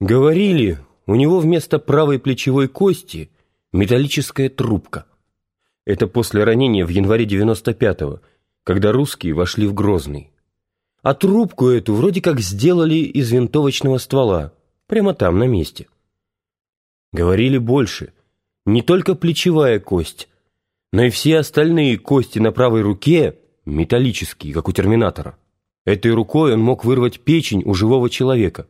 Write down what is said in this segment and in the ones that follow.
Говорили, у него вместо правой плечевой кости металлическая трубка. Это после ранения в январе 95-го, когда русские вошли в Грозный. А трубку эту вроде как сделали из винтовочного ствола, прямо там, на месте. Говорили больше. Не только плечевая кость, но и все остальные кости на правой руке металлические, как у терминатора. Этой рукой он мог вырвать печень у живого человека.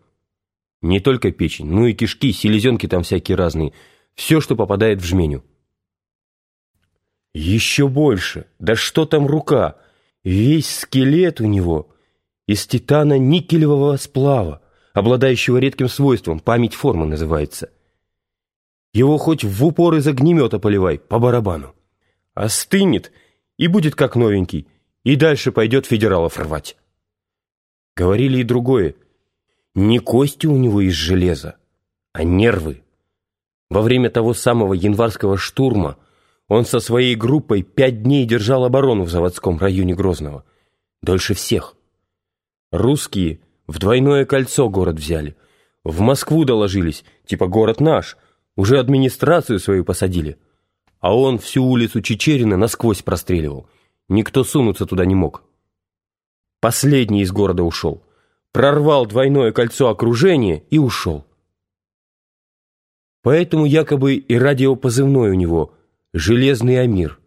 Не только печень, но и кишки, селезенки там всякие разные. Все, что попадает в жменю. Еще больше. Да что там рука? Весь скелет у него из титана никелевого сплава, обладающего редким свойством, память формы называется. Его хоть в упор из огнемета поливай, по барабану. Остынет и будет как новенький, и дальше пойдет федералов рвать. Говорили и другое. Не кости у него из железа, а нервы. Во время того самого январского штурма он со своей группой пять дней держал оборону в заводском районе Грозного. Дольше всех. Русские в двойное кольцо город взяли. В Москву доложились, типа город наш. Уже администрацию свою посадили. А он всю улицу Чечерина насквозь простреливал. Никто сунуться туда не мог. Последний из города ушел прорвал двойное кольцо окружения и ушел. Поэтому якобы и радиопозывной у него «Железный Амир».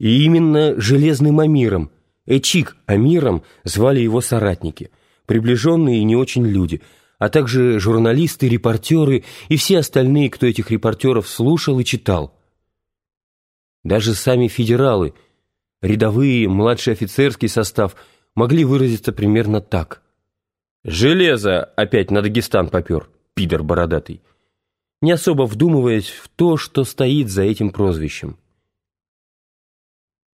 И именно «Железным Амиром», Эчик Амиром звали его соратники, приближенные и не очень люди, а также журналисты, репортеры и все остальные, кто этих репортеров слушал и читал. Даже сами федералы, рядовые, младший офицерский состав могли выразиться примерно так – Железо опять на Дагестан попер, пидор бородатый, не особо вдумываясь в то, что стоит за этим прозвищем.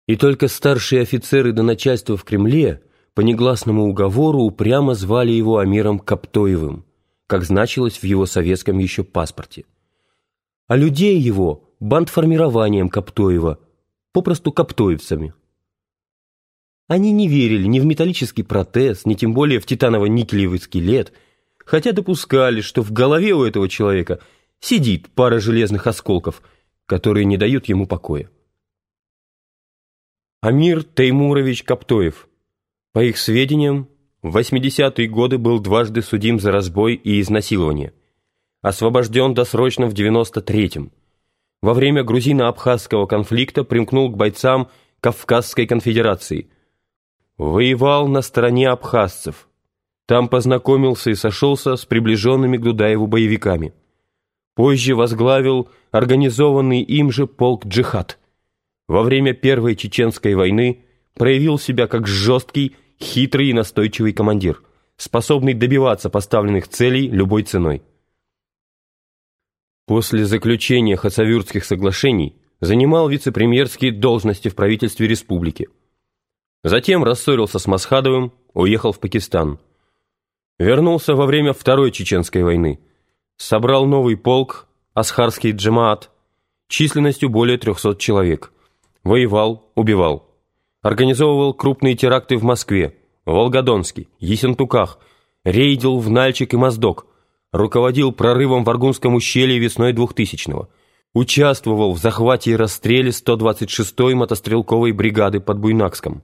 И только старшие офицеры до начальства в Кремле по негласному уговору упрямо звали его Амиром Каптоевым, как значилось в его советском еще паспорте. А людей его – бандформированием Каптоева, попросту каптоевцами – они не верили ни в металлический протез, ни тем более в титаново-никелевый скелет, хотя допускали, что в голове у этого человека сидит пара железных осколков, которые не дают ему покоя. Амир Теймурович Каптоев. По их сведениям, в 80-е годы был дважды судим за разбой и изнасилование. Освобожден досрочно в 93-м. Во время грузино-абхазского конфликта примкнул к бойцам Кавказской конфедерации – Воевал на стороне абхазцев. Там познакомился и сошелся с приближенными к Дудаеву боевиками. Позже возглавил организованный им же полк «Джихад». Во время Первой Чеченской войны проявил себя как жесткий, хитрый и настойчивый командир, способный добиваться поставленных целей любой ценой. После заключения Хацавюртских соглашений занимал вице-премьерские должности в правительстве республики – Затем рассорился с Масхадовым, уехал в Пакистан. Вернулся во время Второй Чеченской войны. Собрал новый полк, Асхарский джамаат, численностью более 300 человек. Воевал, убивал. Организовывал крупные теракты в Москве, Волгодонске, Ессентуках, рейдил в Нальчик и Моздок, руководил прорывом в Аргунском ущелье весной 2000-го, участвовал в захвате и расстреле 126-й мотострелковой бригады под Буйнакском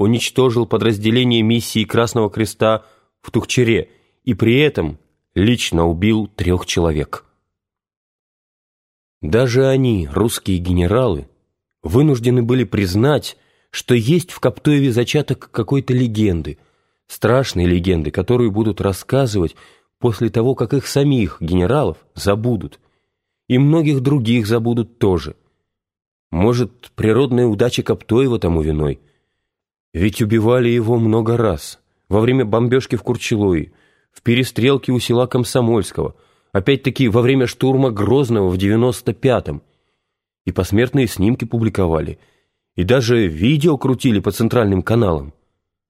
уничтожил подразделение миссии Красного Креста в Тухчере и при этом лично убил трех человек. Даже они, русские генералы, вынуждены были признать, что есть в Коптоеве зачаток какой-то легенды, страшной легенды, которую будут рассказывать после того, как их самих генералов забудут, и многих других забудут тоже. Может, природная удача Коптоева тому виной – ведь убивали его много раз. Во время бомбежки в Курчелое, в перестрелке у села Комсомольского, опять-таки во время штурма Грозного в 95-м. И посмертные снимки публиковали, и даже видео крутили по центральным каналам.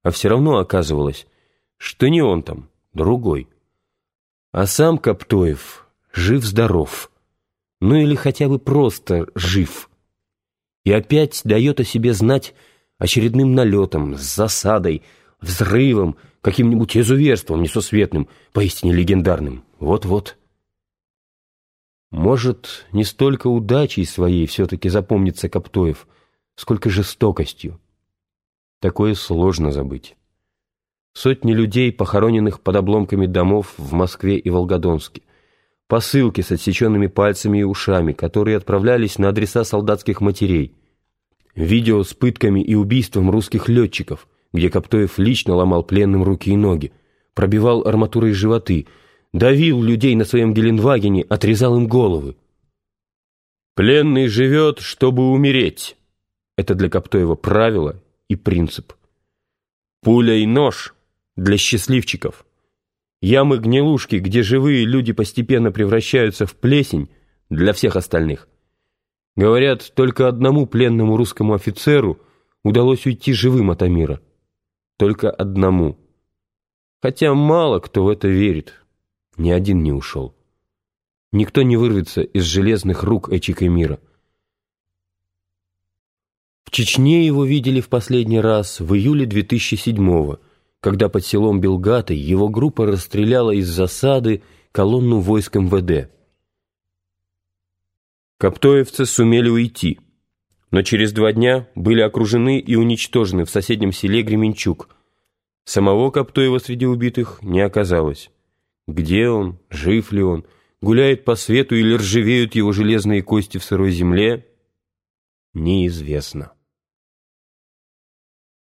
А все равно оказывалось, что не он там, другой. А сам Коптоев жив-здоров. Ну или хотя бы просто жив. И опять дает о себе знать очередным налетом, с засадой, взрывом, каким-нибудь изуверством несусветным, поистине легендарным. Вот-вот. Может, не столько удачей своей все-таки запомнится Коптоев, сколько жестокостью. Такое сложно забыть. Сотни людей, похороненных под обломками домов в Москве и Волгодонске. Посылки с отсеченными пальцами и ушами, которые отправлялись на адреса солдатских матерей. Видео с пытками и убийством русских летчиков, где Коптоев лично ломал пленным руки и ноги, пробивал арматурой животы, давил людей на своем Геленвагене, отрезал им головы. «Пленный живет, чтобы умереть». Это для Коптоева правило и принцип. Пуля и нож для счастливчиков. Ямы-гнилушки, где живые люди постепенно превращаются в плесень для всех остальных. Говорят, только одному пленному русскому офицеру удалось уйти живым от Амира. Только одному. Хотя мало кто в это верит. Ни один не ушел. Никто не вырвется из железных рук Эчика мира. В Чечне его видели в последний раз в июле 2007-го, когда под селом Белгатой его группа расстреляла из засады колонну войск МВД. Коптоевцы сумели уйти, но через два дня были окружены и уничтожены в соседнем селе Гременчук. Самого Коптоева среди убитых не оказалось. Где он, жив ли он, гуляет по свету или ржавеют его железные кости в сырой земле, неизвестно.